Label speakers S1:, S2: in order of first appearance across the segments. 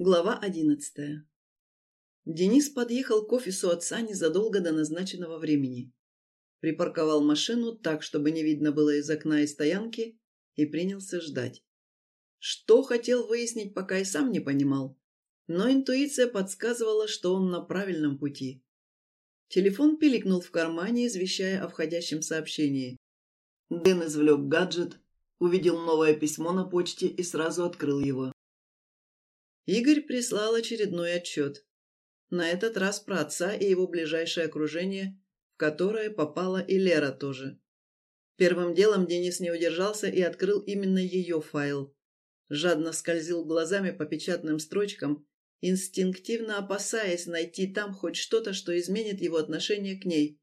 S1: Глава одиннадцатая. Денис подъехал к офису отца незадолго до назначенного времени. Припарковал машину так, чтобы не видно было из окна и стоянки, и принялся ждать. Что хотел выяснить, пока и сам не понимал. Но интуиция подсказывала, что он на правильном пути. Телефон пиликнул в кармане, извещая о входящем сообщении. Дэн извлек гаджет, увидел новое письмо на почте и сразу открыл его. Игорь прислал очередной отчет. На этот раз про отца и его ближайшее окружение, в которое попала и Лера тоже. Первым делом Денис не удержался и открыл именно ее файл. Жадно скользил глазами по печатным строчкам, инстинктивно опасаясь найти там хоть что-то, что изменит его отношение к ней,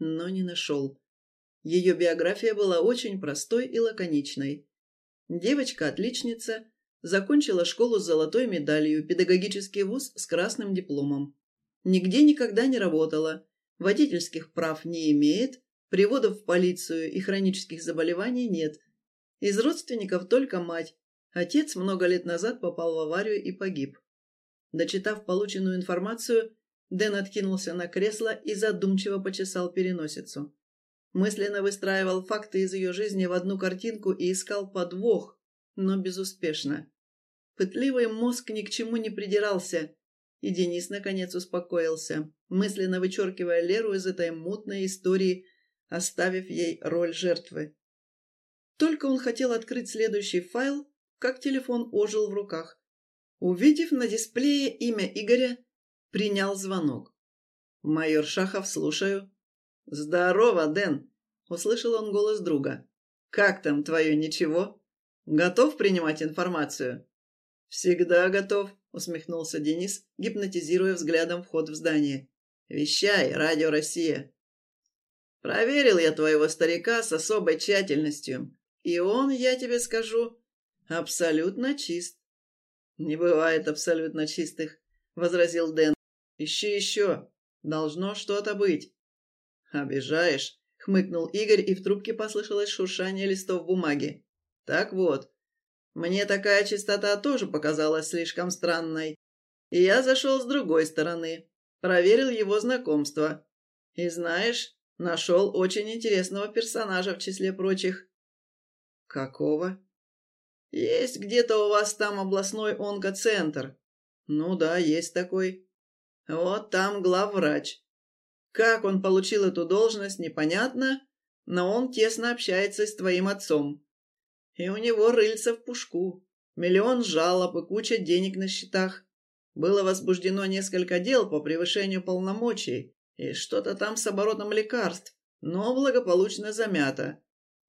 S1: но не нашел. Ее биография была очень простой и лаконичной. Девочка-отличница, Закончила школу с золотой медалью, педагогический вуз с красным дипломом. Нигде никогда не работала, водительских прав не имеет, приводов в полицию и хронических заболеваний нет. Из родственников только мать. Отец много лет назад попал в аварию и погиб. Дочитав полученную информацию, Дэн откинулся на кресло и задумчиво почесал переносицу. Мысленно выстраивал факты из ее жизни в одну картинку и искал подвох, но безуспешно. Пытливый мозг ни к чему не придирался, и Денис наконец успокоился, мысленно вычеркивая Леру из этой мутной истории, оставив ей роль жертвы. Только он хотел открыть следующий файл, как телефон ожил в руках. Увидев на дисплее имя Игоря, принял звонок. «Майор Шахов, слушаю». «Здорово, Дэн!» — услышал он голос друга. «Как там твое ничего? Готов принимать информацию?» «Всегда готов», — усмехнулся Денис, гипнотизируя взглядом вход в здание. «Вещай, Радио Россия». «Проверил я твоего старика с особой тщательностью, и он, я тебе скажу, абсолютно чист». «Не бывает абсолютно чистых», — возразил Дэн. «Ищи еще. Должно что-то быть». «Обижаешь», — хмыкнул Игорь, и в трубке послышалось шуршание листов бумаги. «Так вот, мне такая чистота тоже показалась слишком странной. И я зашел с другой стороны, проверил его знакомство. И знаешь, нашел очень интересного персонажа в числе прочих. Какого? Есть где-то у вас там областной онкоцентр. Ну да, есть такой. Вот там главврач. Как он получил эту должность, непонятно, но он тесно общается с твоим отцом. И у него рыльца в пушку. Миллион жалоб и куча денег на счетах. Было возбуждено несколько дел по превышению полномочий и что-то там с оборотом лекарств, но благополучно замято.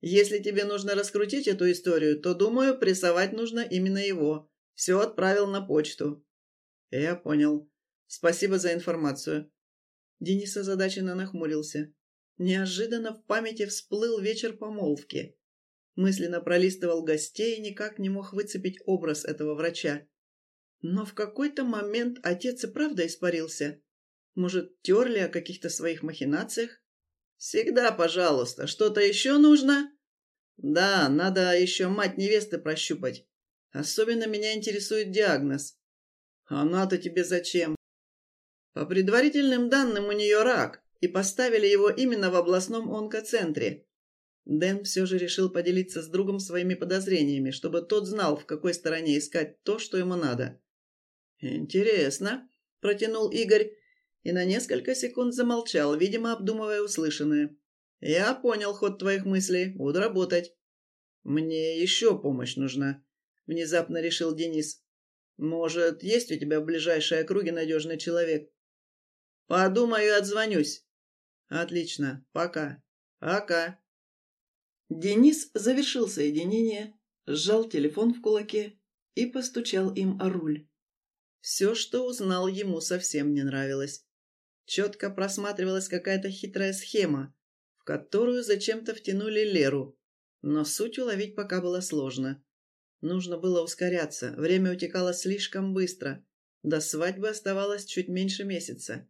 S1: Если тебе нужно раскрутить эту историю, то, думаю, прессовать нужно именно его. Все отправил на почту. Я понял. Спасибо за информацию. Денис озадаченно нахмурился. Неожиданно в памяти всплыл вечер помолвки. Мысленно пролистывал гостей и никак не мог выцепить образ этого врача. Но в какой-то момент отец и правда испарился. Может, терли о каких-то своих махинациях? «Всегда, пожалуйста. Что-то еще нужно?» «Да, надо еще мать невесты прощупать. Особенно меня интересует диагноз». «Она-то тебе зачем?» «По предварительным данным у нее рак, и поставили его именно в областном онкоцентре. Дэн все же решил поделиться с другом своими подозрениями, чтобы тот знал, в какой стороне искать то, что ему надо. «Интересно», — протянул Игорь и на несколько секунд замолчал, видимо, обдумывая услышанное. «Я понял ход твоих мыслей. Буду работать». «Мне еще помощь нужна», — внезапно решил Денис. «Может, есть у тебя в ближайшей округе надежный человек?» «Подумаю и отзвонюсь». «Отлично. Пока». «Пока». Денис завершил соединение, сжал телефон в кулаке и постучал им о руль. Все, что узнал, ему совсем не нравилось. Четко просматривалась какая-то хитрая схема, в которую зачем-то втянули Леру, но суть уловить пока было сложно. Нужно было ускоряться, время утекало слишком быстро. До свадьбы оставалось чуть меньше месяца.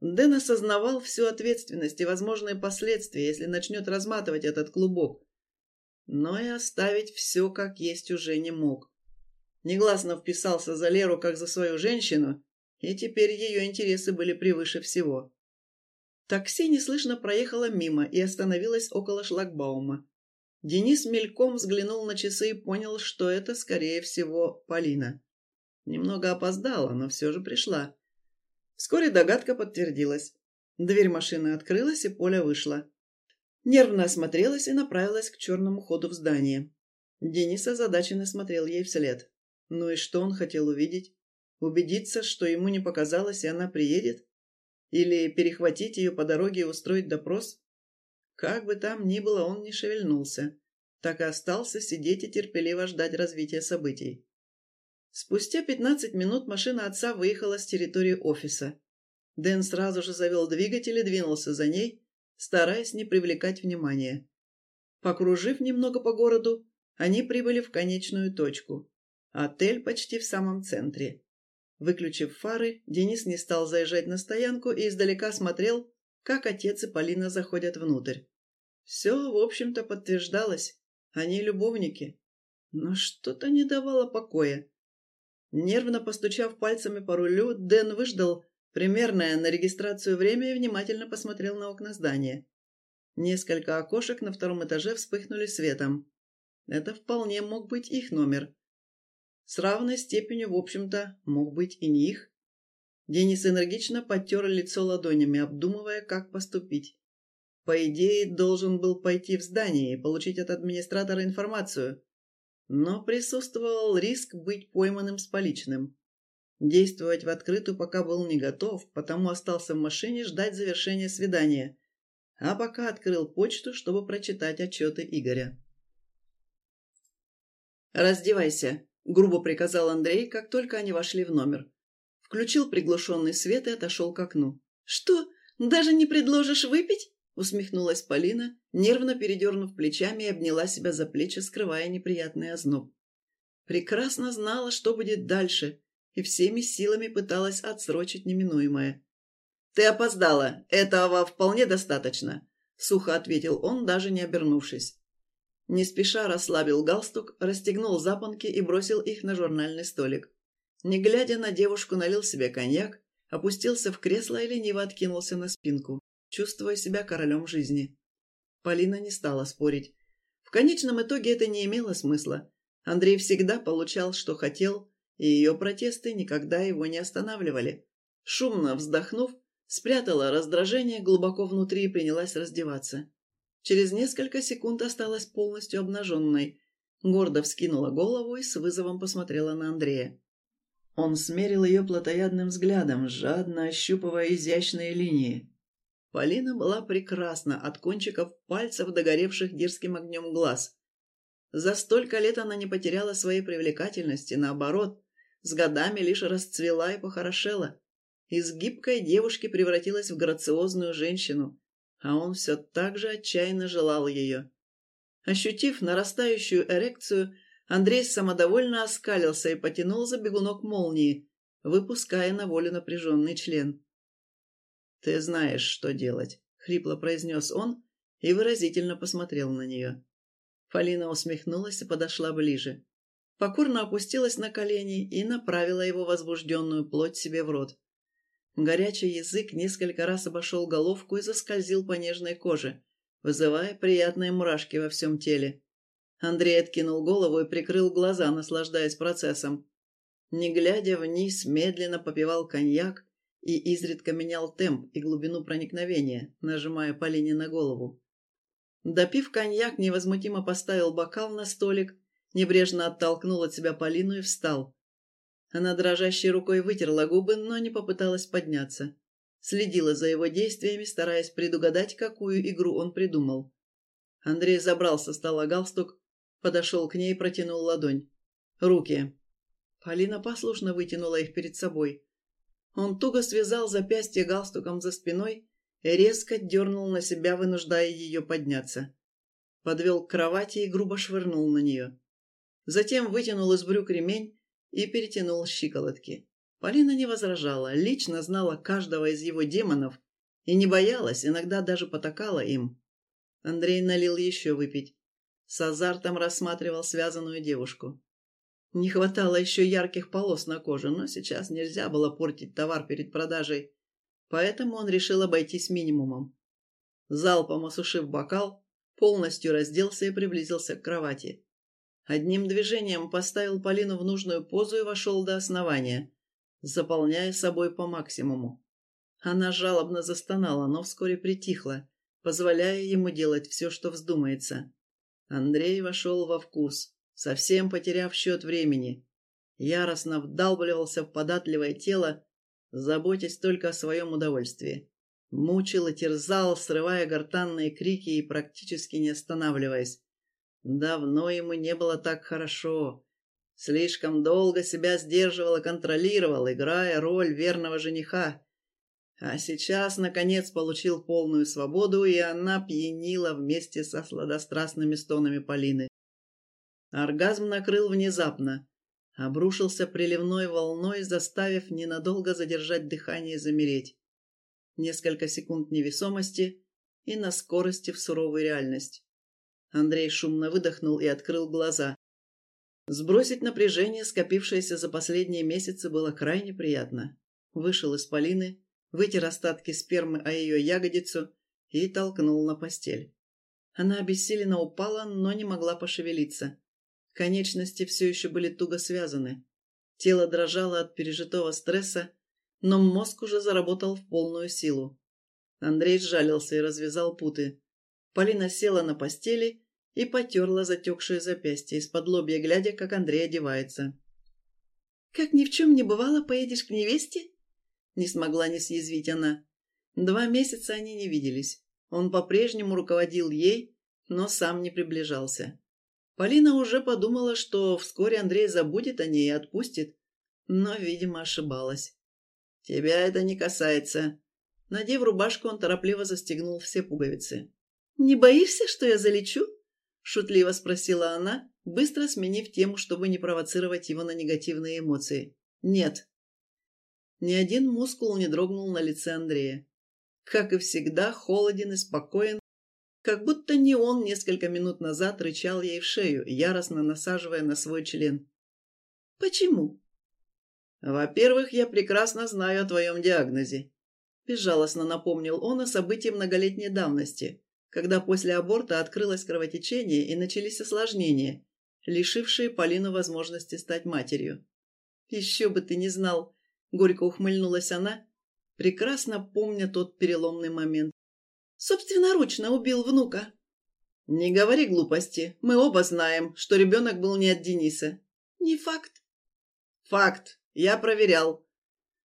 S1: Дэн осознавал всю ответственность и возможные последствия, если начнет разматывать этот клубок. Но и оставить все как есть уже не мог. негласно вписался за Леру как за свою женщину, и теперь ее интересы были превыше всего. Такси неслышно проехало мимо и остановилось около шлагбаума. Денис мельком взглянул на часы и понял, что это, скорее всего, Полина. Немного опоздала, но все же пришла. Вскоре догадка подтвердилась. Дверь машины открылась, и Поля вышла. Нервно осмотрелась и направилась к черному ходу в здание. Денис озадаченно смотрел ей вслед. Ну и что он хотел увидеть? Убедиться, что ему не показалось, и она приедет? Или перехватить ее по дороге и устроить допрос? Как бы там ни было, он не шевельнулся. Так и остался сидеть и терпеливо ждать развития событий. Спустя пятнадцать минут машина отца выехала с территории офиса. Дэн сразу же завел двигатель и двинулся за ней, стараясь не привлекать внимания. Покружив немного по городу, они прибыли в конечную точку. Отель почти в самом центре. Выключив фары, Денис не стал заезжать на стоянку и издалека смотрел, как отец и Полина заходят внутрь. Все, в общем-то, подтверждалось. Они любовники. Но что-то не давало покоя. Нервно постучав пальцами по рулю, Дэн выждал, Примерное на регистрацию время и внимательно посмотрел на окна здания. Несколько окошек на втором этаже вспыхнули светом. Это вполне мог быть их номер. С равной степенью, в общем-то, мог быть и не их. Денис энергично подтер лицо ладонями, обдумывая, как поступить. По идее, должен был пойти в здание и получить от администратора информацию. Но присутствовал риск быть пойманным с поличным. Действовать в открытую пока был не готов, потому остался в машине ждать завершения свидания, а пока открыл почту, чтобы прочитать отчеты Игоря. «Раздевайся», — грубо приказал Андрей, как только они вошли в номер. Включил приглушенный свет и отошел к окну. «Что, даже не предложишь выпить?» — усмехнулась Полина, нервно передернув плечами и обняла себя за плечи, скрывая неприятный озноб. Прекрасно знала, что будет дальше, и всеми силами пыталась отсрочить неминуемое. «Ты опоздала. Этого вполне достаточно», — сухо ответил он, даже не обернувшись. Не спеша расслабил галстук, расстегнул запонки и бросил их на журнальный столик. Не глядя на девушку, налил себе коньяк, опустился в кресло и лениво откинулся на спинку, чувствуя себя королем жизни. Полина не стала спорить. В конечном итоге это не имело смысла. Андрей всегда получал, что хотел, и ее протесты никогда его не останавливали. Шумно вздохнув, спрятала раздражение глубоко внутри и принялась раздеваться. Через несколько секунд осталась полностью обнаженной. Гордо вскинула голову и с вызовом посмотрела на Андрея. Он смерил ее плотоядным взглядом, жадно ощупывая изящные линии. Полина была прекрасна от кончиков пальцев, догоревших дерзким огнем глаз. За столько лет она не потеряла своей привлекательности, наоборот, с годами лишь расцвела и похорошела. Из гибкой девушки превратилась в грациозную женщину, а он все так же отчаянно желал ее. Ощутив нарастающую эрекцию, Андрей самодовольно оскалился и потянул за бегунок молнии, выпуская на волю напряженный член. «Ты знаешь, что делать», — хрипло произнес он и выразительно посмотрел на нее. Полина усмехнулась и подошла ближе покорно опустилась на колени и направила его возбужденную плоть себе в рот. Горячий язык несколько раз обошел головку и заскользил по нежной коже, вызывая приятные мурашки во всем теле. Андрей откинул голову и прикрыл глаза, наслаждаясь процессом. Не глядя вниз, медленно попивал коньяк и изредка менял темп и глубину проникновения, нажимая Полине на голову. Допив коньяк, невозмутимо поставил бокал на столик Небрежно оттолкнул от себя Полину и встал. Она дрожащей рукой вытерла губы, но не попыталась подняться. Следила за его действиями, стараясь предугадать, какую игру он придумал. Андрей забрал со стола галстук, подошел к ней и протянул ладонь. «Руки». Полина послушно вытянула их перед собой. Он туго связал запястье галстуком за спиной и резко дернул на себя, вынуждая ее подняться. Подвел к кровати и грубо швырнул на нее. Затем вытянул из брюк ремень и перетянул щиколотки. Полина не возражала, лично знала каждого из его демонов и не боялась, иногда даже потакала им. Андрей налил еще выпить. С азартом рассматривал связанную девушку. Не хватало еще ярких полос на коже, но сейчас нельзя было портить товар перед продажей, поэтому он решил обойтись минимумом. Залпом осушив бокал, полностью разделся и приблизился к кровати. Одним движением поставил Полину в нужную позу и вошел до основания, заполняя собой по максимуму. Она жалобно застонала, но вскоре притихла, позволяя ему делать все, что вздумается. Андрей вошел во вкус, совсем потеряв счет времени. Яростно вдалбливался в податливое тело, заботясь только о своем удовольствии. Мучил и терзал, срывая гортанные крики и практически не останавливаясь. Давно ему не было так хорошо. Слишком долго себя сдерживал и контролировал, играя роль верного жениха. А сейчас, наконец, получил полную свободу, и она пьянила вместе со сладострастными стонами Полины. Оргазм накрыл внезапно, обрушился приливной волной, заставив ненадолго задержать дыхание и замереть. Несколько секунд невесомости и на скорости в суровую реальность. Андрей шумно выдохнул и открыл глаза. Сбросить напряжение, скопившееся за последние месяцы, было крайне приятно. Вышел из Полины, вытер остатки спермы о ее ягодицу и толкнул на постель. Она обессиленно упала, но не могла пошевелиться. Конечности все еще были туго связаны. Тело дрожало от пережитого стресса, но мозг уже заработал в полную силу. Андрей сжалился и развязал путы. Полина села на постели и потерла затекшее запястье, из-под лобья глядя, как Андрей одевается. «Как ни в чем не бывало, поедешь к невесте?» Не смогла не съязвить она. Два месяца они не виделись. Он по-прежнему руководил ей, но сам не приближался. Полина уже подумала, что вскоре Андрей забудет о ней и отпустит, но, видимо, ошибалась. «Тебя это не касается». Надев рубашку, он торопливо застегнул все пуговицы. «Не боишься, что я залечу?» – шутливо спросила она, быстро сменив тему, чтобы не провоцировать его на негативные эмоции. «Нет», ни один мускул не дрогнул на лице Андрея. Как и всегда, холоден и спокоен, как будто не он несколько минут назад рычал ей в шею, яростно насаживая на свой член. «Почему?» «Во-первых, я прекрасно знаю о твоем диагнозе», – безжалостно напомнил он о событии многолетней давности, когда после аборта открылось кровотечение и начались осложнения, лишившие Полину возможности стать матерью. «Еще бы ты не знал!» Горько ухмыльнулась она, прекрасно помня тот переломный момент. «Собственноручно убил внука». «Не говори глупости. Мы оба знаем, что ребенок был не от Дениса». «Не факт». «Факт. Я проверял».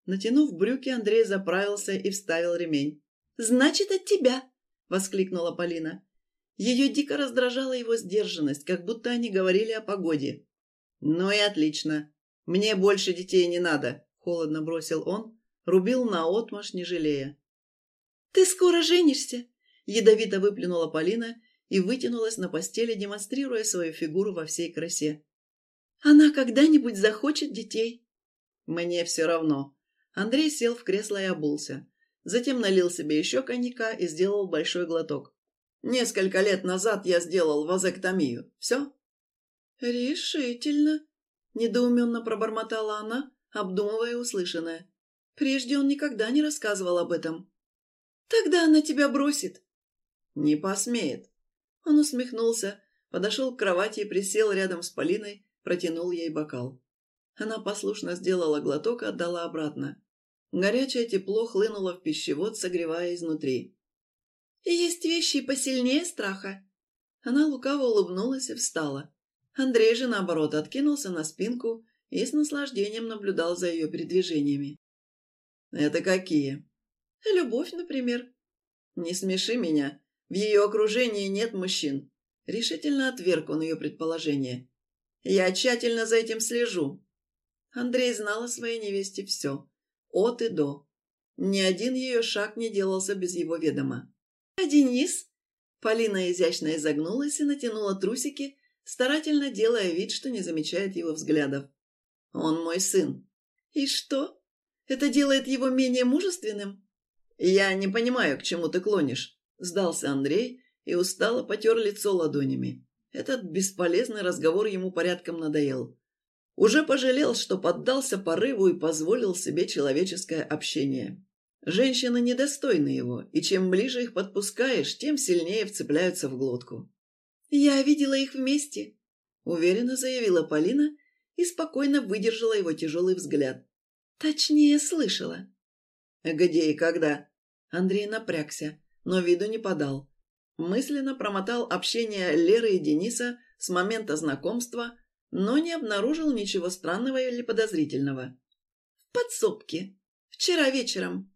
S1: Натянув брюки, Андрей заправился и вставил ремень. «Значит, от тебя!» — воскликнула Полина. Ее дико раздражала его сдержанность, как будто они говорили о погоде. «Ну и отлично. Мне больше детей не надо холодно бросил он, рубил наотмашь, не жалея. «Ты скоро женишься!» – ядовито выплюнула Полина и вытянулась на постели, демонстрируя свою фигуру во всей красе. «Она когда-нибудь захочет детей?» «Мне все равно». Андрей сел в кресло и обулся. Затем налил себе еще коньяка и сделал большой глоток. «Несколько лет назад я сделал вазоктомию. Все?» «Решительно», – недоуменно пробормотала она, обдумывая услышанное. Прежде он никогда не рассказывал об этом. «Тогда она тебя бросит». «Не посмеет». Он усмехнулся, подошел к кровати и присел рядом с Полиной, протянул ей бокал. Она послушно сделала глоток и отдала обратно. Горячее тепло хлынуло в пищевод, согревая изнутри. «Есть вещи посильнее страха». Она лукаво улыбнулась и встала. Андрей же, наоборот, откинулся на спинку и с наслаждением наблюдал за ее передвижениями. «Это какие?» «Любовь, например». «Не смеши меня. В ее окружении нет мужчин». Решительно отверг он ее предположение. «Я тщательно за этим слежу». Андрей знал о своей невесте все. От и до. Ни один ее шаг не делался без его ведома. «А Денис?» Полина изящно изогнулась и натянула трусики, старательно делая вид, что не замечает его взглядов. Он мой сын. И что? Это делает его менее мужественным? Я не понимаю, к чему ты клонишь. Сдался Андрей и устало потер лицо ладонями. Этот бесполезный разговор ему порядком надоел. Уже пожалел, что поддался порыву и позволил себе человеческое общение. Женщины недостойны его, и чем ближе их подпускаешь, тем сильнее вцепляются в глотку. «Я видела их вместе», — уверенно заявила Полина и спокойно выдержала его тяжелый взгляд. «Точнее, слышала». «Где и когда?» Андрей напрягся, но виду не подал. Мысленно промотал общение Леры и Дениса с момента знакомства, но не обнаружил ничего странного или подозрительного. «В подсобке. Вчера вечером».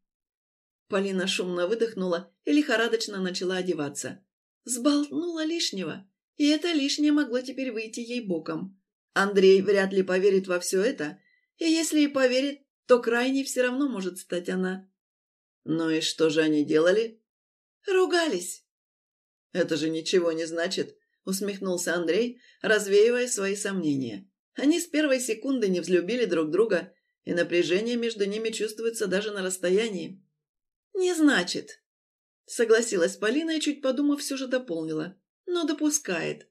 S1: Полина шумно выдохнула и лихорадочно начала одеваться. Сболтнула лишнего, и это лишнее могло теперь выйти ей боком. Андрей вряд ли поверит во все это, и если и поверит, то крайней все равно может стать она. «Ну и что же они делали?» «Ругались». «Это же ничего не значит усмехнулся Андрей, развеивая свои сомнения. Они с первой секунды не взлюбили друг друга, и напряжение между ними чувствуется даже на расстоянии. «Не значит», — согласилась Полина и, чуть подумав, все же дополнила. «Но допускает».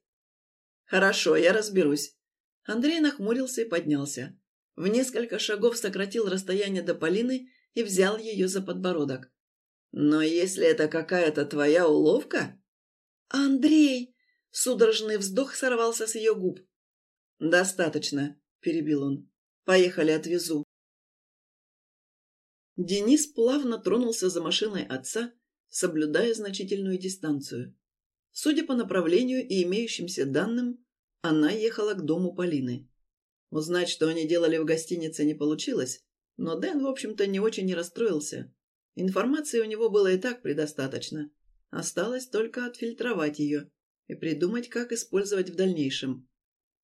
S1: «Хорошо, я разберусь». Андрей нахмурился и поднялся. В несколько шагов сократил расстояние до Полины и взял ее за подбородок. «Но если это какая-то твоя уловка...» «Андрей!» Судорожный вздох сорвался с ее губ. «Достаточно», — перебил он. «Поехали, отвезу». Денис плавно тронулся за машиной отца, соблюдая значительную дистанцию. Судя по направлению и имеющимся данным, она ехала к дому Полины. Узнать, что они делали в гостинице, не получилось, но Дэн, в общем-то, не очень не расстроился. Информации у него было и так предостаточно. Осталось только отфильтровать ее и придумать, как использовать в дальнейшем.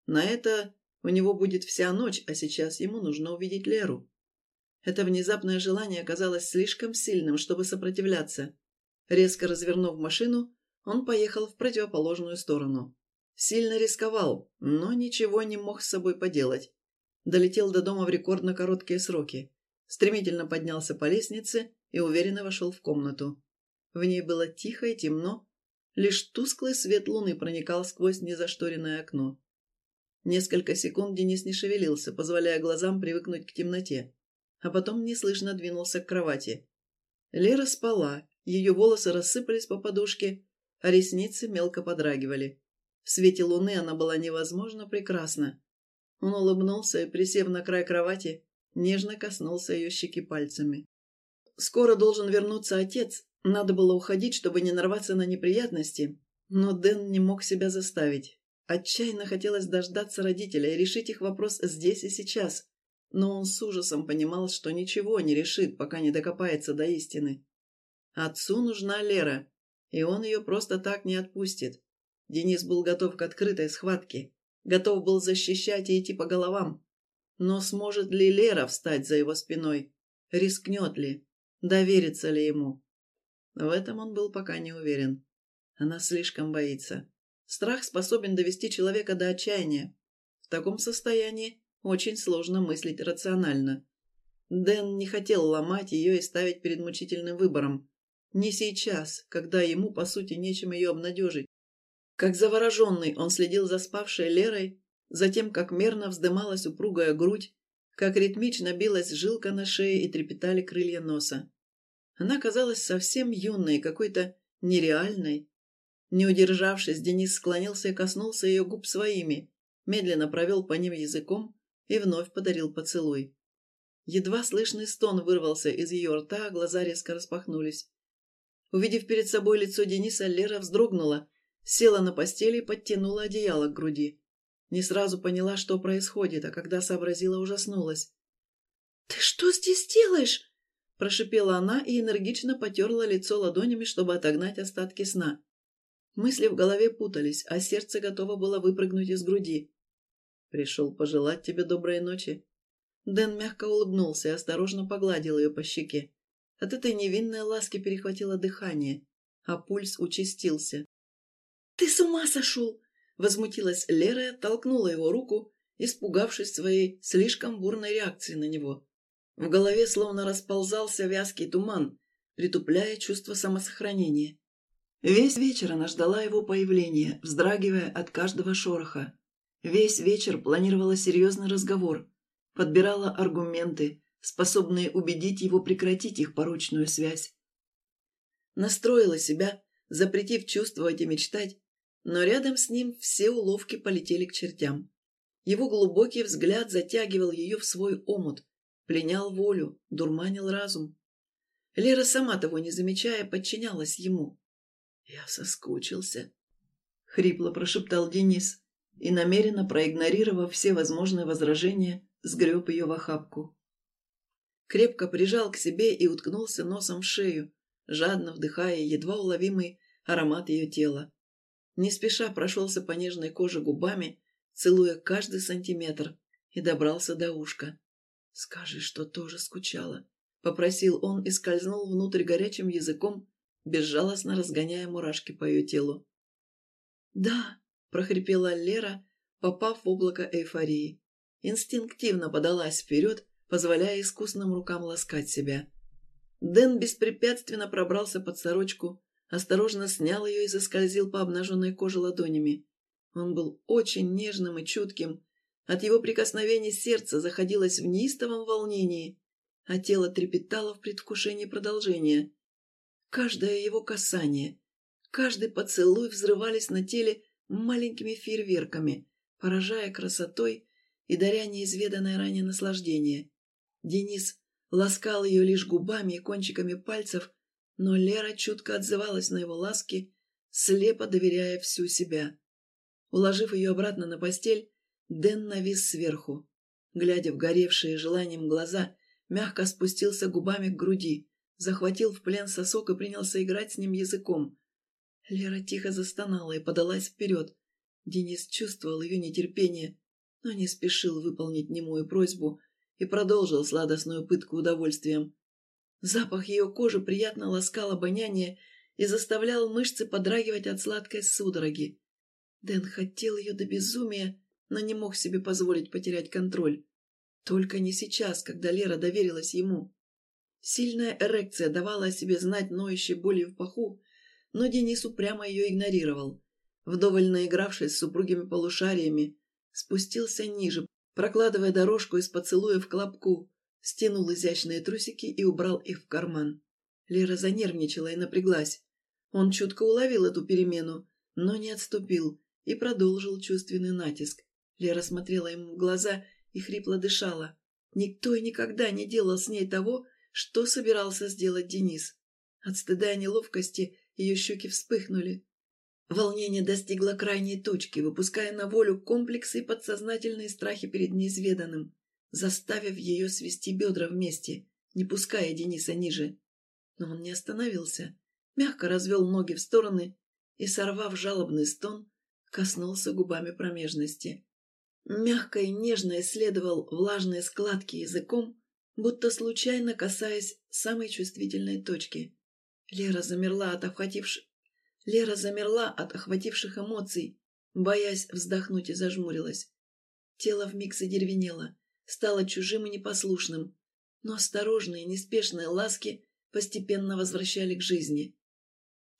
S1: На это у него будет вся ночь, а сейчас ему нужно увидеть Леру. Это внезапное желание оказалось слишком сильным, чтобы сопротивляться. Резко развернув машину, он поехал в противоположную сторону. Сильно рисковал, но ничего не мог с собой поделать. Долетел до дома в рекордно короткие сроки. Стремительно поднялся по лестнице и уверенно вошел в комнату. В ней было тихо и темно, Лишь тусклый свет луны проникал сквозь незашторенное окно. Несколько секунд Денис не шевелился, позволяя глазам привыкнуть к темноте, а потом неслышно двинулся к кровати. Лера спала, ее волосы рассыпались по подушке, а ресницы мелко подрагивали. В свете луны она была невозможно прекрасна. Он улыбнулся и, присев на край кровати, нежно коснулся ее щеки пальцами. «Скоро должен вернуться отец, надо было уходить, чтобы не нарваться на неприятности, но Дэн не мог себя заставить. Отчаянно хотелось дождаться родителя и решить их вопрос здесь и сейчас, но он с ужасом понимал, что ничего не решит, пока не докопается до истины. Отцу нужна Лера, и он ее просто так не отпустит. Денис был готов к открытой схватке, готов был защищать и идти по головам. Но сможет ли Лера встать за его спиной? Рискнет ли? Доверится ли ему? В этом он был пока не уверен. Она слишком боится. Страх способен довести человека до отчаяния. В таком состоянии очень сложно мыслить рационально. Дэн не хотел ломать ее и ставить перед мучительным выбором. Не сейчас, когда ему, по сути, нечем ее обнадежить. Как завороженный он следил за спавшей Лерой, затем, как мерно вздымалась упругая грудь, как ритмично билась жилка на шее и трепетали крылья носа. Она казалась совсем юной, какой-то нереальной. Не удержавшись, Денис склонился и коснулся ее губ своими, медленно провел по ним языком и вновь подарил поцелуй. Едва слышный стон вырвался из ее рта, глаза резко распахнулись. Увидев перед собой лицо Дениса, Лера вздрогнула, села на постели и подтянула одеяло к груди. Не сразу поняла, что происходит, а когда сообразила, ужаснулась. «Ты что здесь делаешь?» Прошипела она и энергично потерла лицо ладонями, чтобы отогнать остатки сна. Мысли в голове путались, а сердце готово было выпрыгнуть из груди. «Пришел пожелать тебе доброй ночи». Дэн мягко улыбнулся и осторожно погладил ее по щеке. От этой невинной ласки перехватило дыхание, а пульс участился. «Ты с ума сошел!» — возмутилась Лера и оттолкнула его руку, испугавшись своей слишком бурной реакции на него. В голове словно расползался вязкий туман, притупляя чувство самосохранения. Весь вечер она ждала его появления, вздрагивая от каждого шороха. Весь вечер планировала серьезный разговор, подбирала аргументы, способные убедить его прекратить их порочную связь. Настроила себя, запретив чувствовать и мечтать, но рядом с ним все уловки полетели к чертям. Его глубокий взгляд затягивал ее в свой омут, пленял волю, дурманил разум. Лера, сама того не замечая, подчинялась ему. «Я соскучился», — хрипло прошептал Денис и, намеренно проигнорировав все возможные возражения, сгреб ее в охапку. Крепко прижал к себе и уткнулся носом в шею, жадно вдыхая едва уловимый аромат ее тела. Не спеша прошелся по нежной коже губами, целуя каждый сантиметр, и добрался до ушка. «Скажи, что тоже скучала», — попросил он и скользнул внутрь горячим языком, безжалостно разгоняя мурашки по ее телу. «Да», — прохрипела Лера, попав в облако эйфории. Инстинктивно подалась вперед, позволяя искусным рукам ласкать себя. Дэн беспрепятственно пробрался под сорочку, осторожно снял ее и заскользил по обнаженной коже ладонями. Он был очень нежным и чутким. От его прикосновений сердце заходилось в неистовом волнении, а тело трепетало в предвкушении продолжения. Каждое его касание, каждый поцелуй взрывались на теле маленькими фейерверками, поражая красотой и даря неизведанное ранее наслаждение. Денис ласкал ее лишь губами и кончиками пальцев, но Лера чутко отзывалась на его ласки, слепо доверяя всю себя. Уложив ее обратно на постель, Дэн навис сверху. Глядя в горевшие желанием глаза, мягко спустился губами к груди, захватил в плен сосок и принялся играть с ним языком. Лера тихо застонала и подалась вперед. Денис чувствовал ее нетерпение, но не спешил выполнить немую просьбу и продолжил сладостную пытку удовольствием. Запах ее кожи приятно ласкал обоняние и заставлял мышцы подрагивать от сладкой судороги. Дэн хотел ее до безумия, но не мог себе позволить потерять контроль. Только не сейчас, когда Лера доверилась ему. Сильная эрекция давала о себе знать ноющей болью в паху, но Денис упрямо ее игнорировал. Вдоволь наигравшись с супругими полушариями, спустился ниже, прокладывая дорожку из поцелуев к лобку, стянул изящные трусики и убрал их в карман. Лера занервничала и напряглась. Он чутко уловил эту перемену, но не отступил, и продолжил чувственный натиск. Лера смотрела ему в глаза и хрипло дышала. Никто и никогда не делал с ней того, что собирался сделать Денис. От стыда и неловкости ее щеки вспыхнули. Волнение достигло крайней точки, выпуская на волю комплексы и подсознательные страхи перед неизведанным, заставив ее свести бедра вместе, не пуская Дениса ниже. Но он не остановился, мягко развел ноги в стороны и, сорвав жалобный стон, коснулся губами промежности. Мягко и нежно исследовал влажные складки языком, будто случайно касаясь самой чувствительной точки. Лера замерла от охвативших... Лера замерла от охвативших эмоций, боясь вздохнуть и зажмурилась. Тело вмиг задеревенело, стало чужим и непослушным, но осторожные, неспешные ласки постепенно возвращали к жизни.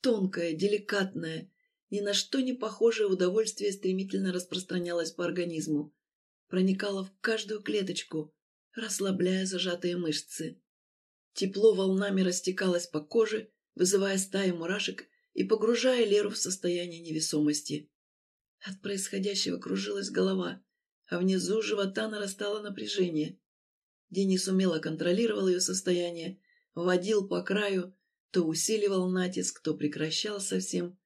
S1: Тонкое, деликатное, ни на что не похожее удовольствие стремительно распространялось по организму, проникало в каждую клеточку, расслабляя зажатые мышцы. Тепло волнами растекалось по коже, вызывая стаи мурашек и погружая Леру в состояние невесомости. От происходящего кружилась голова, а внизу живота нарастало напряжение. Денис умело контролировал ее состояние, водил по краю, то усиливал натиск, то прекращал совсем,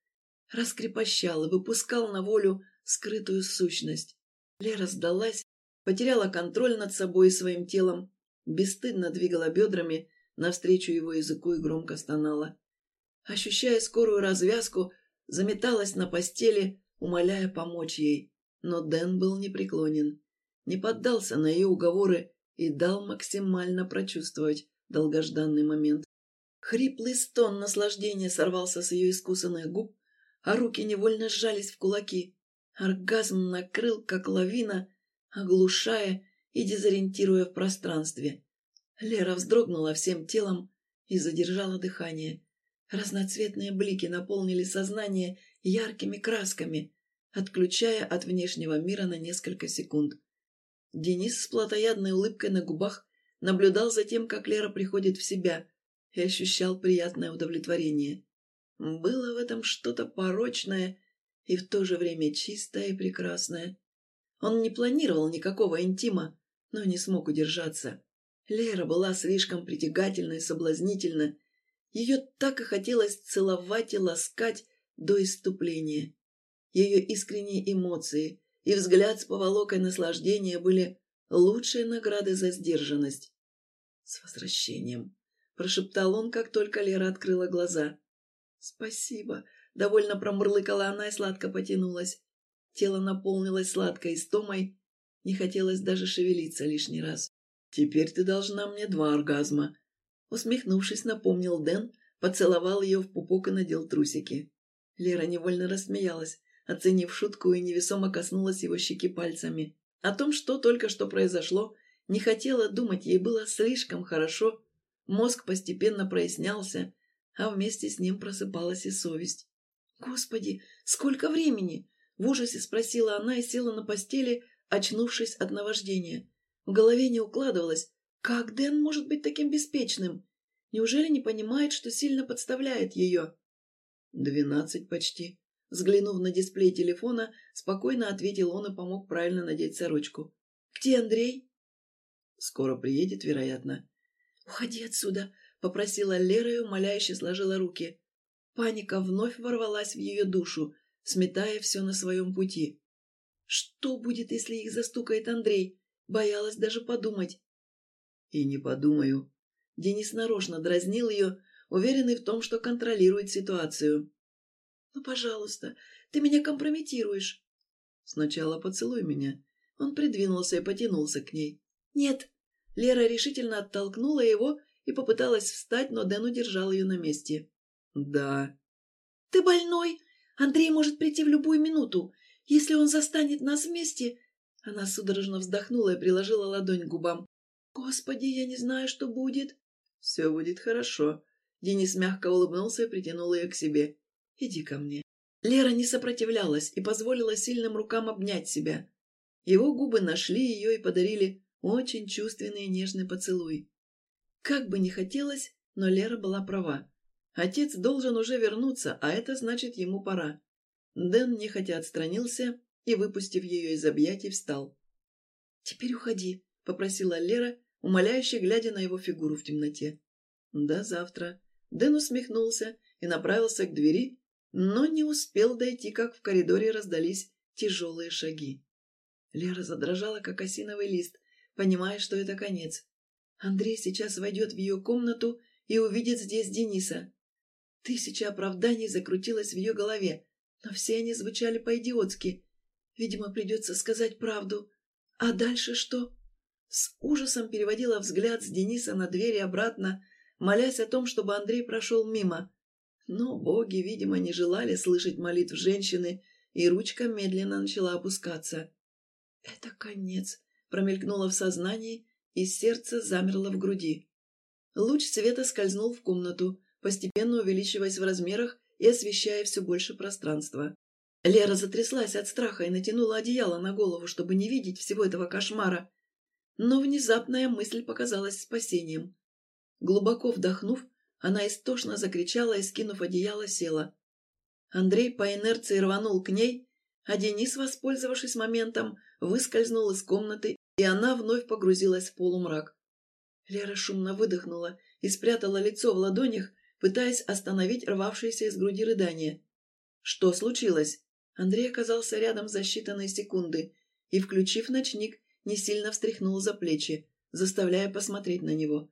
S1: раскрепощал и выпускал на волю скрытую сущность. Лера сдалась, потеряла контроль над собой и своим телом, бесстыдно двигала бедрами навстречу его языку и громко стонала. Ощущая скорую развязку, заметалась на постели, умоляя помочь ей. Но Дэн был непреклонен, не поддался на ее уговоры и дал максимально прочувствовать долгожданный момент. Хриплый стон наслаждения сорвался с ее искусанных губ, а руки невольно сжались в кулаки. Оргазм накрыл, как лавина, оглушая и дезориентируя в пространстве. Лера вздрогнула всем телом и задержала дыхание. Разноцветные блики наполнили сознание яркими красками. Отключая от внешнего мира на несколько секунд. Денис с плотоядной улыбкой на губах наблюдал за тем, как Лера приходит в себя, и ощущал приятное удовлетворение. Было в этом что-то порочное и в то же время чистое и прекрасное. Он не планировал никакого интима, но не смог удержаться. Лера была слишком притягательна и соблазнительна. Ее так и хотелось целовать и ласкать до иступления. Ее искренние эмоции и взгляд с поволокой наслаждения были лучшей наградой за сдержанность. «С возвращением!» – прошептал он, как только Лера открыла глаза. «Спасибо!» – довольно промурлыкала она и сладко потянулась. Тело наполнилось сладкой истомой, не хотелось даже шевелиться лишний раз. «Теперь ты должна мне два оргазма», — усмехнувшись, напомнил Дэн, поцеловал ее в пупок и надел трусики. Лера невольно рассмеялась, оценив шутку и невесомо коснулась его щеки пальцами. О том, что только что произошло, не хотела думать, ей было слишком хорошо. Мозг постепенно прояснялся, а вместе с ним просыпалась и совесть. «Господи, сколько времени!» — в ужасе спросила она и села на постели, очнувшись от наваждения. В голове не укладывалось, как Дэн может быть таким беспечным? Неужели не понимает, что сильно подставляет ее? «Двенадцать почти», Взглянув на дисплей телефона, спокойно ответил он и помог правильно надеть сорочку. «Где Андрей?» «Скоро приедет, вероятно». «Уходи отсюда», — попросила Лера и умоляюще сложила руки. Паника вновь ворвалась в ее душу, сметая все на своем пути. Что будет, если их застукает Андрей? Боялась даже подумать. И не подумаю. Денис нарочно дразнил ее, уверенный в том, что контролирует ситуацию. «Ну, пожалуйста, ты меня компрометируешь». «Сначала поцелуй меня». Он придвинулся и потянулся к ней. «Нет». Лера решительно оттолкнула его и попыталась встать, но Дэн удержал ее на месте. «Да». «Ты больной? Андрей может прийти в любую минуту. Если он застанет нас вместе...» Она судорожно вздохнула и приложила ладонь к губам. «Господи, я не знаю, что будет». «Все будет хорошо». Денис мягко улыбнулся и притянул ее к себе. Иди ко мне». Лера не сопротивлялась и позволила сильным рукам обнять себя. Его губы нашли ее и подарили очень чувственный и нежный поцелуй. Как бы ни хотелось, но Лера была права. Отец должен уже вернуться, а это значит, ему пора. Дэн нехотя отстранился и, выпустив ее из объятий, встал. «Теперь уходи», — попросила Лера, умоляюще глядя на его фигуру в темноте. «До завтра». Дэн усмехнулся и направился к двери, но не успел дойти, как в коридоре раздались тяжелые шаги. Лера задрожала, как осиновый лист, понимая, что это конец. Андрей сейчас войдет в ее комнату и увидит здесь Дениса. Тысяча оправданий закрутилась в ее голове, но все они звучали по-идиотски. Видимо, придется сказать правду. А дальше что? С ужасом переводила взгляд с Дениса на дверь и обратно, молясь о том, чтобы Андрей прошел мимо. Но боги, видимо, не желали слышать молитв женщины, и ручка медленно начала опускаться. «Это конец», — промелькнуло в сознании, и сердце замерло в груди. Луч света скользнул в комнату, постепенно увеличиваясь в размерах и освещая все больше пространства. Лера затряслась от страха и натянула одеяло на голову, чтобы не видеть всего этого кошмара. Но внезапная мысль показалась спасением. Глубоко вдохнув, она истошно закричала и, скинув одеяло, села. Андрей по инерции рванул к ней, а Денис, воспользовавшись моментом, выскользнул из комнаты, и она вновь погрузилась в полумрак. Лера шумно выдохнула и спрятала лицо в ладонях, пытаясь остановить рвавшееся из груди рыдание. Что случилось? Андрей оказался рядом за считанные секунды и, включив ночник, не сильно встряхнул за плечи, заставляя посмотреть на него.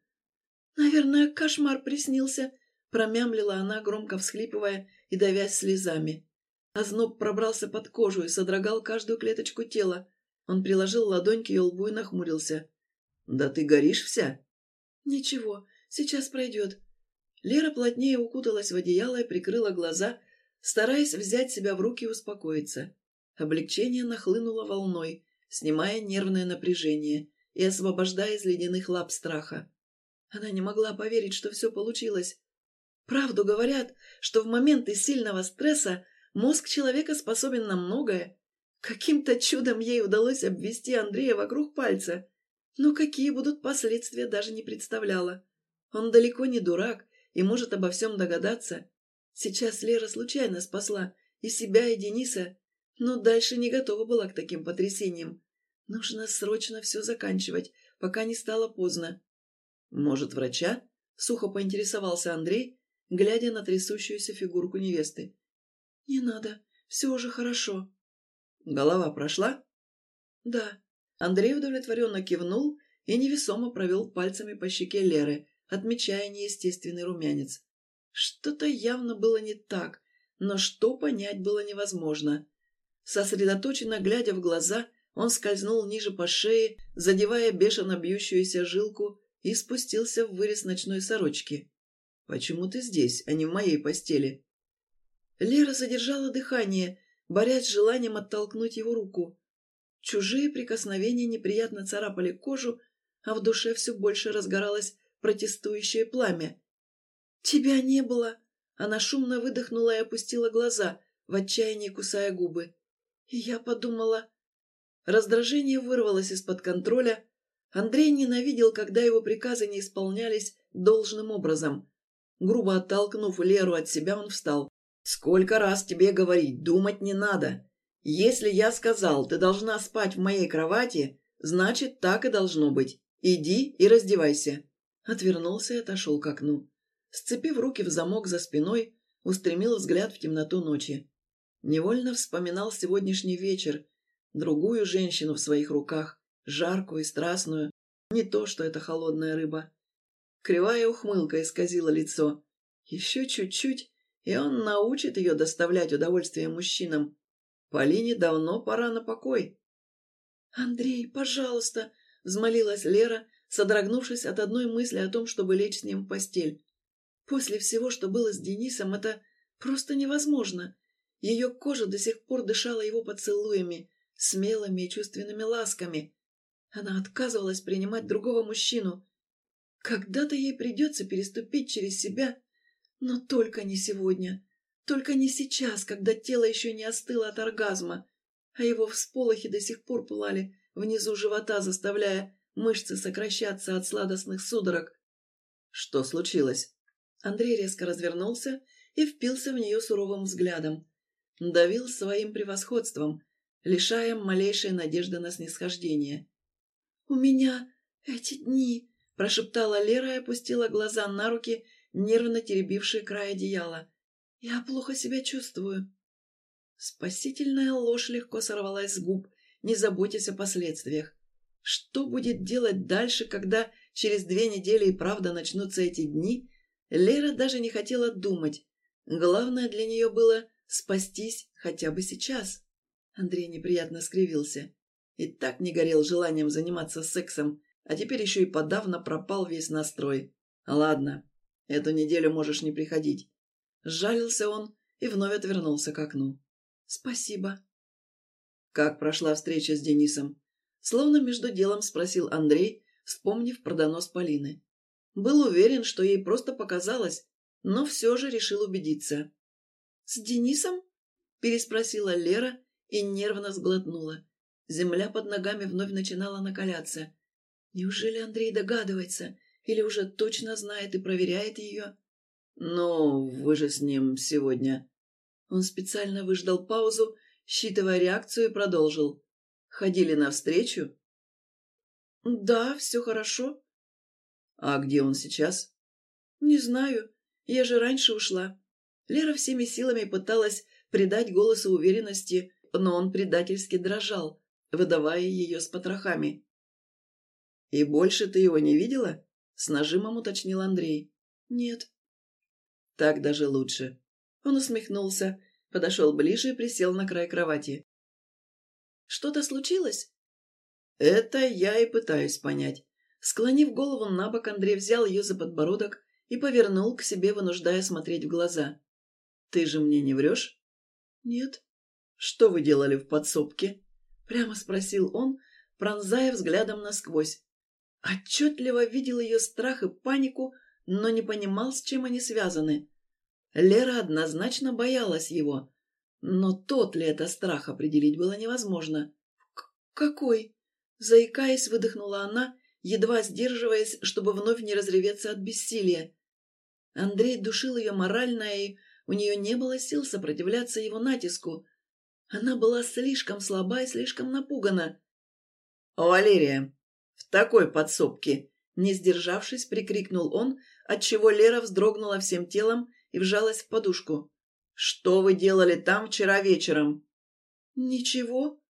S1: «Наверное, кошмар приснился», — промямлила она, громко всхлипывая и давясь слезами. Озноб пробрался под кожу и содрогал каждую клеточку тела. Он приложил ладонь к ее лбу и нахмурился. «Да ты горишь вся?» «Ничего, сейчас пройдет». Лера плотнее укуталась в одеяло и прикрыла глаза, стараясь взять себя в руки и успокоиться. Облегчение нахлынуло волной, снимая нервное напряжение и освобождая из ледяных лап страха. Она не могла поверить, что все получилось. Правду говорят, что в моменты сильного стресса Мозг человека способен на многое. Каким-то чудом ей удалось обвести Андрея вокруг пальца. Но какие будут последствия, даже не представляла. Он далеко не дурак и может обо всем догадаться. Сейчас Лера случайно спасла и себя, и Дениса, но дальше не готова была к таким потрясениям. Нужно срочно все заканчивать, пока не стало поздно. «Может, врача?» — сухо поинтересовался Андрей, глядя на трясущуюся фигурку невесты. «Не надо, все уже хорошо». «Голова прошла?» «Да». Андрей удовлетворенно кивнул и невесомо провел пальцами по щеке Леры, отмечая неестественный румянец. Что-то явно было не так, но что понять было невозможно. Сосредоточенно глядя в глаза, он скользнул ниже по шее, задевая бешено бьющуюся жилку, и спустился в вырез ночной сорочки. «Почему ты здесь, а не в моей постели?» Лера задержала дыхание, борясь с желанием оттолкнуть его руку. Чужие прикосновения неприятно царапали кожу, а в душе все больше разгоралось протестующее пламя. «Тебя не было!» Она шумно выдохнула и опустила глаза, в отчаянии кусая губы. И я подумала... Раздражение вырвалось из-под контроля. Андрей ненавидел, когда его приказы не исполнялись должным образом. Грубо оттолкнув Леру от себя, он встал. «Сколько раз тебе говорить, думать не надо. Если я сказал, ты должна спать в моей кровати, значит, так и должно быть. Иди и раздевайся». Отвернулся и отошел к окну. Сцепив руки в замок за спиной, устремил взгляд в темноту ночи. Невольно вспоминал сегодняшний вечер, другую женщину в своих руках, жаркую и страстную, не то, что эта холодная рыба. Кривая ухмылка исказила лицо. Еще чуть-чуть, и он научит ее доставлять удовольствие мужчинам. Полине давно пора на покой. «Андрей, пожалуйста!» — взмолилась Лера, содрогнувшись от одной мысли о том, чтобы лечь с ним в постель. «После всего, что было с Денисом, это просто невозможно. Ее кожа до сих пор дышала его поцелуями, смелыми и чувственными ласками. Она отказывалась принимать другого мужчину. Когда-то ей придется переступить через себя, но только не сегодня. Только не сейчас, когда тело еще не остыло от оргазма, а его всполохи до сих пор пылали внизу живота, заставляя мышцы сокращаться от сладостных судорог. Что случилось? Андрей резко развернулся и впился в нее суровым взглядом давил своим превосходством, лишая малейшей надежды на снисхождение. «У меня эти дни...» – прошептала Лера и опустила глаза на руки, нервно теребившие край одеяла. «Я плохо себя чувствую». Спасительная ложь легко сорвалась с губ, не заботясь о последствиях. Что будет делать дальше, когда через две недели и правда начнутся эти дни, Лера даже не хотела думать. Главное для нее было Спастись хотя бы сейчас. Андрей неприятно скривился. И так не горел желанием заниматься сексом, а теперь еще и подавно пропал весь настрой. Ладно, эту неделю можешь не приходить. Сжалился он и вновь отвернулся к окну. Спасибо. Как прошла встреча с Денисом? Словно между делом спросил Андрей, вспомнив про донос Полины. Был уверен, что ей просто показалось, но все же решил убедиться. «С Денисом?» – переспросила Лера и нервно сглотнула. Земля под ногами вновь начинала накаляться. Неужели Андрей догадывается или уже точно знает и проверяет ее? «Ну, вы же с ним сегодня...» Он специально выждал паузу, считывая реакцию, и продолжил. «Ходили навстречу?» «Да, все хорошо». «А где он сейчас?» «Не знаю. Я же раньше ушла. Лера всеми силами пыталась придать голосу уверенности, но он предательски дрожал, выдавая ее с потрохами. «И больше ты его не видела?» — с нажимом уточнил Андрей. «Нет». «Так даже лучше». Он усмехнулся, подошел ближе и присел на край кровати. «Что-то случилось?» «Это я и пытаюсь понять». Склонив голову на бок, Андрей взял ее за подбородок и повернул к себе, вынуждая смотреть в глаза. «Ты же мне не врешь?» «Нет». «Что вы делали в подсобке?» Прямо спросил он, пронзая взглядом насквозь. Отчетливо видел ее страх и панику, но не понимал, с чем они связаны. Лера однозначно боялась его, Но тот ли это страх определить было невозможно. «Какой?» Заикаясь, выдохнула она, едва сдерживаясь, чтобы вновь не разреветься от бессилия. Андрей душил ее морально, и у нее не было сил сопротивляться его натиску. Она была слишком слаба и слишком напугана. «Валерия, в такой подсобке!» Не сдержавшись, прикрикнул он, отчего Лера вздрогнула всем телом и вжалась в подушку. «Что вы делали там вчера вечером?» «Ничего».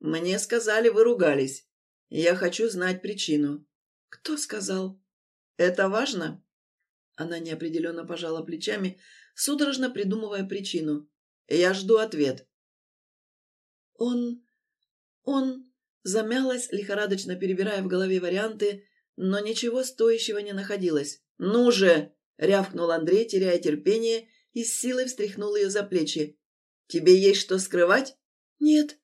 S1: «Мне сказали, вы ругались. Я хочу знать причину». «Кто сказал?» «Это важно?» Она неопределенно пожала плечами, судорожно придумывая причину. «Я жду ответ». «Он... он...» Замялась, лихорадочно перебирая в голове варианты, но ничего стоящего не находилось. «Ну же!» — рявкнул Андрей, теряя терпение, и с силой встряхнул ее за плечи. «Тебе есть что скрывать?» «Нет».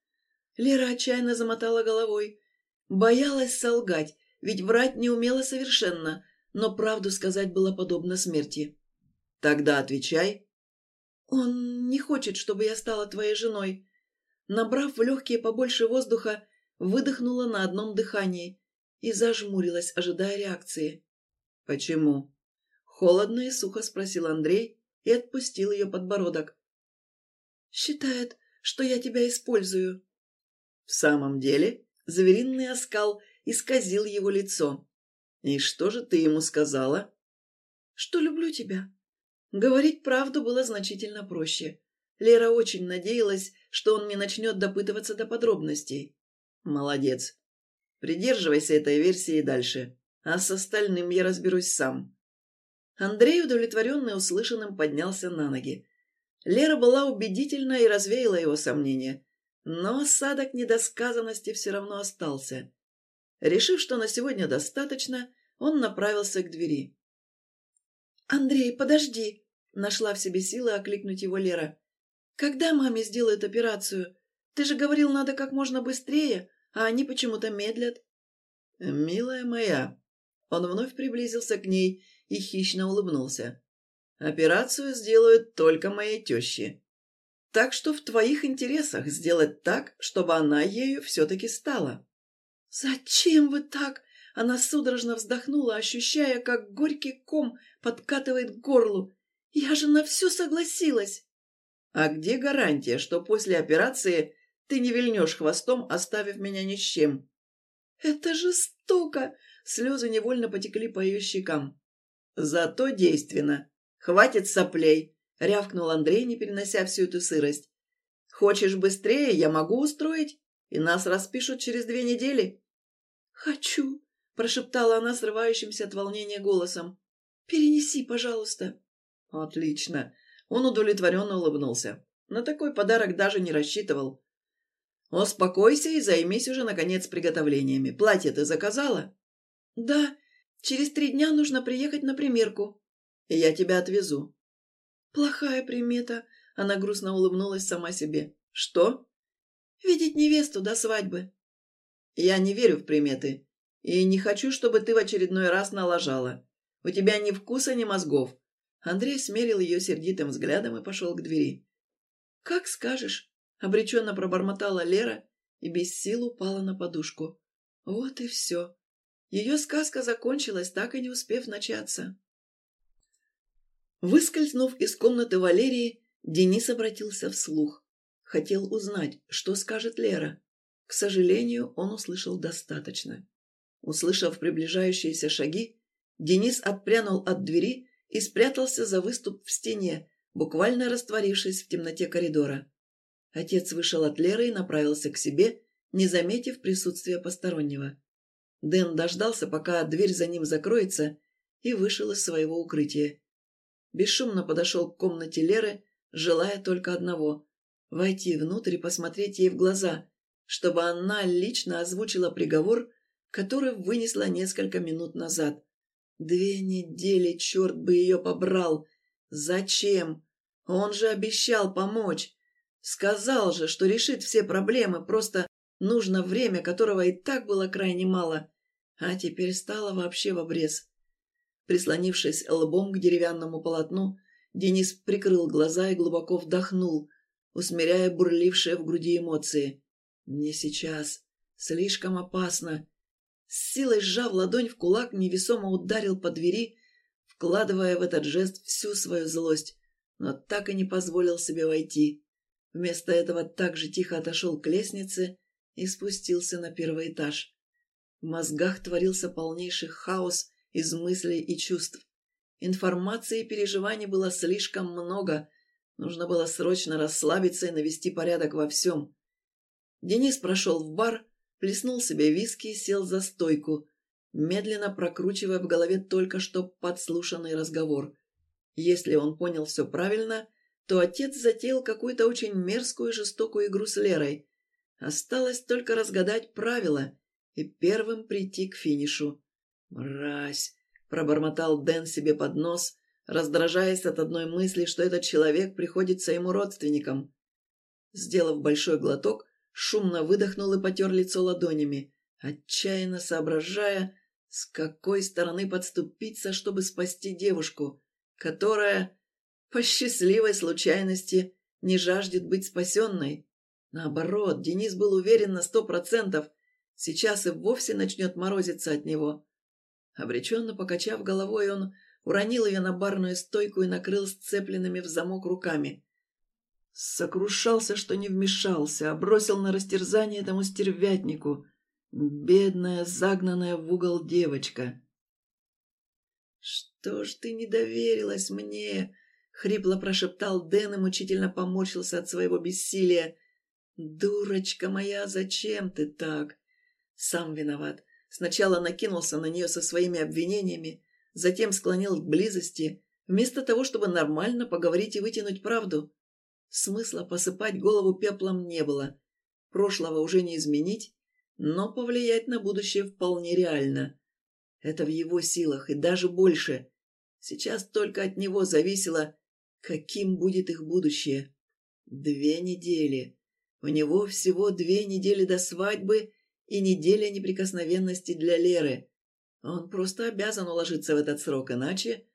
S1: Лера отчаянно замотала головой. Боялась солгать, ведь врать не умела совершенно, но правду сказать было подобно смерти. «Тогда отвечай». «Он не хочет, чтобы я стала твоей женой». Набрав в легкие побольше воздуха, выдохнула на одном дыхании и зажмурилась, ожидая реакции. «Почему?» Холодно и сухо спросил Андрей и отпустил ее подбородок. «Считает, что я тебя использую». В самом деле, звериный оскал исказил его лицо. «И что же ты ему сказала?» «Что люблю тебя». Говорить правду было значительно проще. Лера очень надеялась, что он не начнет допытываться до подробностей. «Молодец. Придерживайся этой версии дальше, а с остальным я разберусь сам». Андрей, удовлетворенный услышанным, поднялся на ноги. Лера была убедительна и развеяла его сомнения, но осадок недосказанности все равно остался. Решив, что на сегодня достаточно, он направился к двери. «Андрей, подожди!» — нашла в себе силы окликнуть его Лера. «Когда маме сделают операцию? Ты же говорил, надо как можно быстрее, а они почему-то медлят». «Милая моя!» Он вновь приблизился к ней и хищно улыбнулся. «Операцию сделают только моей тещи. Так что в твоих интересах сделать так, чтобы она ею все-таки стала». «Зачем вы так?» Она судорожно вздохнула, ощущая, как горький ком подкатывает к горлу. «Я же на все согласилась!» «А где гарантия, что после операции ты не вильнешь хвостом, оставив меня ни с чем?» «Это жестоко!» Слезы невольно потекли по ее щекам. «Зато действенно. Хватит соплей!» — рявкнул Андрей, не перенося всю эту сырость. «Хочешь быстрее, я могу устроить, и нас распишут через две недели». «Хочу!» — прошептала она срывающимся от волнения голосом. «Перенеси, пожалуйста». «Отлично!» — он удовлетворенно улыбнулся. На такой подарок даже не рассчитывал. «Успокойся и займись уже, наконец, приготовлениями. Платье ты заказала?» «Да, Через три дня нужно приехать на примерку. И я тебя отвезу». «Плохая примета», — она грустно улыбнулась сама себе. «Что?» «Видеть невесту до свадьбы». «Я не верю в приметы. И не хочу, чтобы ты в очередной раз налажала. У тебя ни вкуса, ни мозгов». Андрей смерил ее сердитым взглядом и пошел к двери. «Как скажешь», — обреченно пробормотала Лера и без сил упала на подушку. «Вот и все. Ее сказка закончилась, так и не успев начаться. Выскользнув из комнаты Валерии, Денис обратился вслух. Хотел узнать, что скажет Лера. К сожалению, он услышал достаточно. Услышав приближающиеся шаги, Денис отпрянул от двери и спрятался за выступ в стене, буквально растворившись в темноте коридора. Отец вышел от Леры и направился к себе, не заметив присутствия постороннего. Дэн дождался, пока дверь за ним закроется, и вышел из своего укрытия. Бесшумно подошел к комнате Леры, желая только одного — войти внутрь и посмотреть ей в глаза, чтобы она лично озвучила приговор, который вынесла несколько минут назад. Две недели, черт бы ее побрал! Зачем? Он же обещал помочь. Сказал же, что решит все проблемы, просто Нужно время, которого и так было крайне мало, а теперь стало вообще в обрез. Прислонившись лбом к деревянному полотну, Денис прикрыл глаза и глубоко вдохнул, усмиряя бурлившие в груди эмоции. «Не сейчас. Слишком опасно». С силой сжав ладонь в кулак, невесомо ударил по двери, вкладывая в этот жест всю свою злость, но так и не позволил себе войти. Вместо этого так же тихо отошел к лестнице и спустился на первый этаж. В мозгах творился полнейший хаос из мыслей и чувств. Информации и переживаний было слишком много, нужно было срочно расслабиться и навести порядок во всем. Денис прошел в бар, плеснул себе виски и сел за стойку, медленно прокручивая в голове только что подслушанный разговор. Если он понял все правильно, то отец затеял какую-то очень мерзкую и жестокую игру с Лерой. Осталось только разгадать правила и первым прийти к финишу. «Мразь!» — пробормотал Дэн себе под нос, раздражаясь от одной мысли, что этот человек приходится ему родственником. Сделав большой глоток, шумно выдохнул и потер лицо ладонями, отчаянно соображая, с какой стороны подступиться, чтобы спасти девушку, которая, по счастливой случайности, не жаждет быть спасенной. Наоборот, Денис был уверен на сто процентов, сейчас и вовсе начнет морозиться от него. Обреченно покачав головой, он уронил ее на барную стойку и накрыл сцепленными в замок руками. Сокрушался, что не вмешался, а бросил на растерзание этому стервятнику. Бедная, загнанная в угол девочка. «Что ж ты не доверилась мне?» — хрипло прошептал Дэн и мучительно поморщился от своего бессилия. «Дурочка моя, зачем ты так?» «Сам виноват. Сначала накинулся на нее со своими обвинениями, затем склонил к близости, вместо того, чтобы нормально поговорить и вытянуть правду. Смысла посыпать голову пеплом не было. Прошлого уже не изменить, но повлиять на будущее вполне реально. Это в его силах и даже больше. Сейчас только от него зависело, каким будет их будущее. Две недели. У него всего две недели до свадьбы и неделя неприкосновенности для Леры. Он просто обязан уложиться в этот срок, иначе...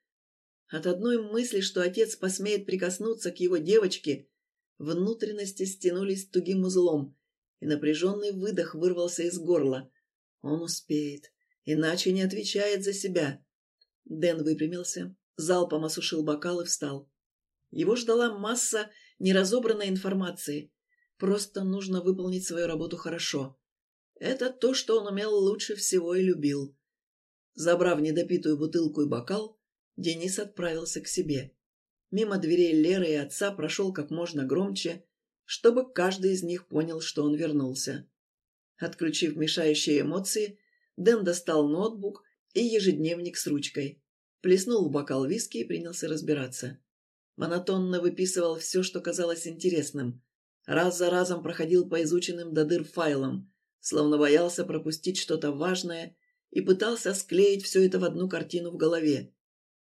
S1: От одной мысли, что отец посмеет прикоснуться к его девочке, внутренности стянулись тугим узлом, и напряженный выдох вырвался из горла. Он успеет, иначе не отвечает за себя. Дэн выпрямился, залпом осушил бокал и встал. Его ждала масса неразобранной информации. Просто нужно выполнить свою работу хорошо. Это то, что он умел лучше всего и любил. Забрав недопитую бутылку и бокал, Денис отправился к себе. Мимо дверей Леры и отца прошел как можно громче, чтобы каждый из них понял, что он вернулся. Отключив мешающие эмоции, Дэн достал ноутбук и ежедневник с ручкой, плеснул в бокал виски и принялся разбираться. Монотонно выписывал все, что казалось интересным. Раз за разом проходил по изученным до дыр файлам, словно боялся пропустить что-то важное и пытался склеить все это в одну картину в голове.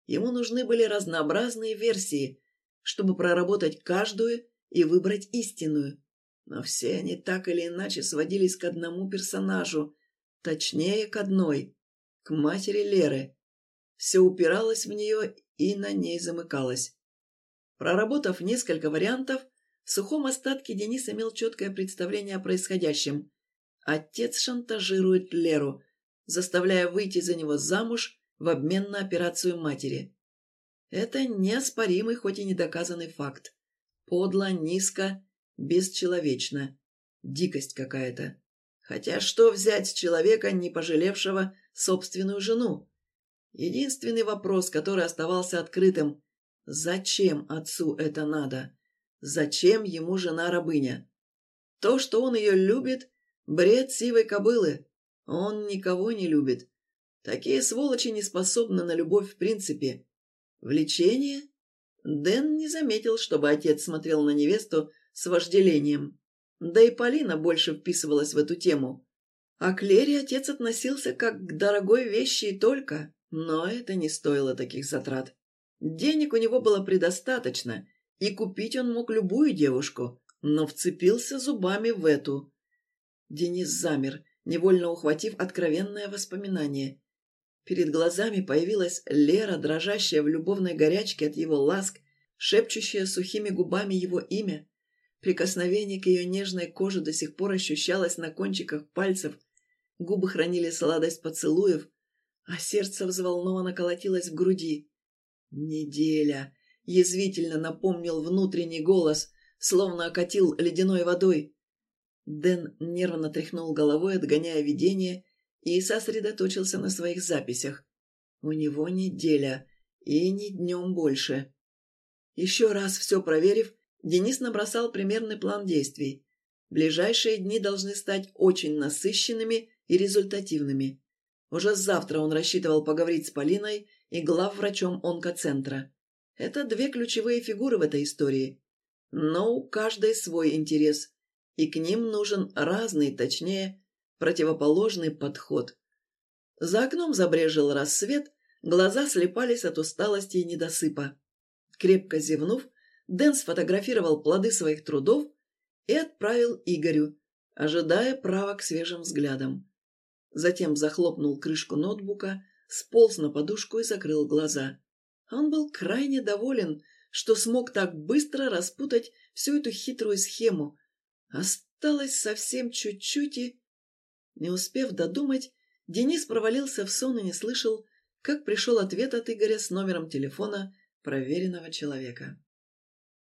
S1: Ему нужны были разнообразные версии, чтобы проработать каждую и выбрать истинную. Но все они так или иначе сводились к одному персонажу, точнее, к одной, к матери Леры. Все упиралось в нее и на ней замыкалось. Проработав несколько вариантов, в сухом остатке Денис имел четкое представление о происходящем. Отец шантажирует Леру, заставляя выйти за него замуж в обмен на операцию матери. Это неоспоримый, хоть и недоказанный факт. Подло, низко, бесчеловечно. Дикость какая-то. Хотя что взять с человека, не пожалевшего собственную жену? Единственный вопрос, который оставался открытым – зачем отцу это надо? Зачем ему жена-рабыня? То, что он ее любит, Бред сивой кобылы. Он никого не любит. Такие сволочи не способны на любовь в принципе. Влечение? Дэн не заметил, чтобы отец смотрел на невесту с вожделением. Да и Полина больше вписывалась в эту тему. А к Лере отец относился как к дорогой вещи и только, но это не стоило таких затрат. Денег у него было предостаточно, и купить он мог любую девушку, но вцепился зубами в эту, Денис замер, невольно ухватив откровенное воспоминание. Перед глазами появилась Лера, дрожащая в любовной горячке от его ласк, шепчущая сухими губами его имя. Прикосновение к ее нежной коже до сих пор ощущалось на кончиках пальцев, губы хранили сладость поцелуев, а сердце взволнованно колотилось в груди. «Неделя!» — язвительно напомнил внутренний голос, словно окатил ледяной водой. Дэн нервно тряхнул головой, отгоняя видение, и сосредоточился на своих записях. У него неделя, и не днем больше. Еще раз все проверив, Денис набросал примерный план действий. Ближайшие дни должны стать очень насыщенными и результативными. Уже завтра он рассчитывал поговорить с Полиной и главврачом онкоцентра. Это две ключевые фигуры в этой истории. Но у каждой свой интерес, и к ним нужен разный, точнее, противоположный подход. За окном забрежил рассвет, глаза слепались от усталости и недосыпа. Крепко зевнув, Дэн сфотографировал плоды своих трудов и отправил Игорю, ожидая права к свежим взглядам. Затем захлопнул крышку ноутбука, сполз на подушку и закрыл глаза. Он был крайне доволен, что смог так быстро распутать всю эту хитрую схему. Осталось совсем чуть-чуть и... Не успев додумать, Денис провалился в сон и не слышал, как пришел ответ от Игоря с номером телефона проверенного человека.